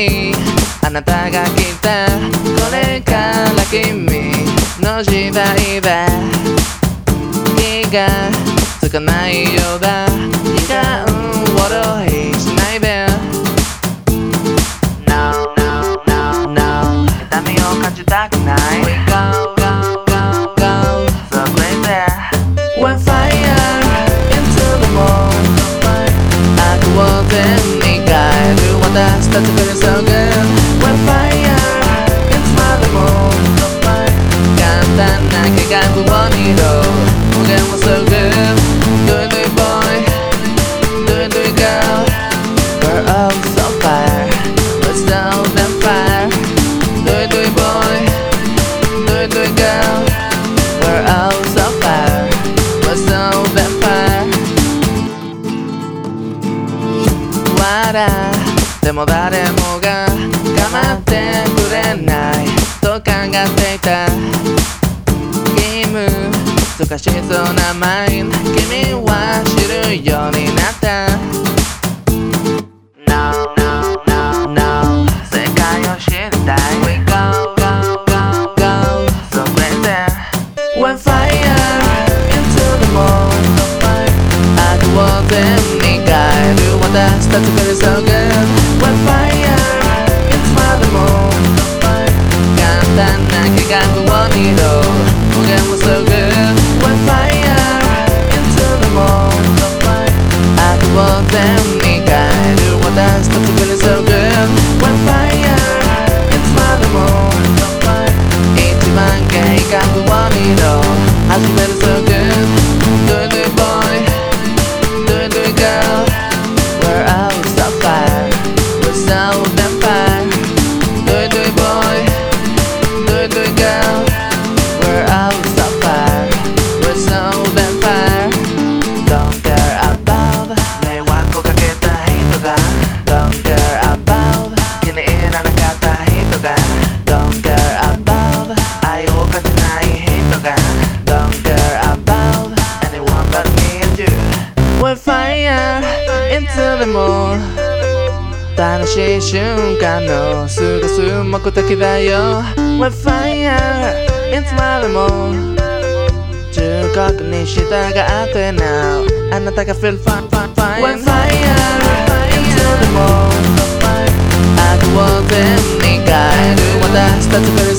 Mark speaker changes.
Speaker 1: にあなたが来た。これから君の時代だ気がつかないようだ。時間を浪費 that the feeling's so good. When fire is mother moon 간단하게 간구 원이로 무게 was so good. Do it do it, boy. Do it do it, girl. We're all so fire. Let's down the fire. Do it boy. Do it girl. We're all so fire. Let's down that fire. What up? でも誰もが構ってくれない。と考えていた。義務とかしそうなマインド。Don't care about 愛を感じない人が Don't care about anyone but me and you We're fire into the moon 楽しい瞬間の過ごす目的だよ We're fire into the moon 忠告に従って now あなたが feel fine fine fine When fire into the moon that's a very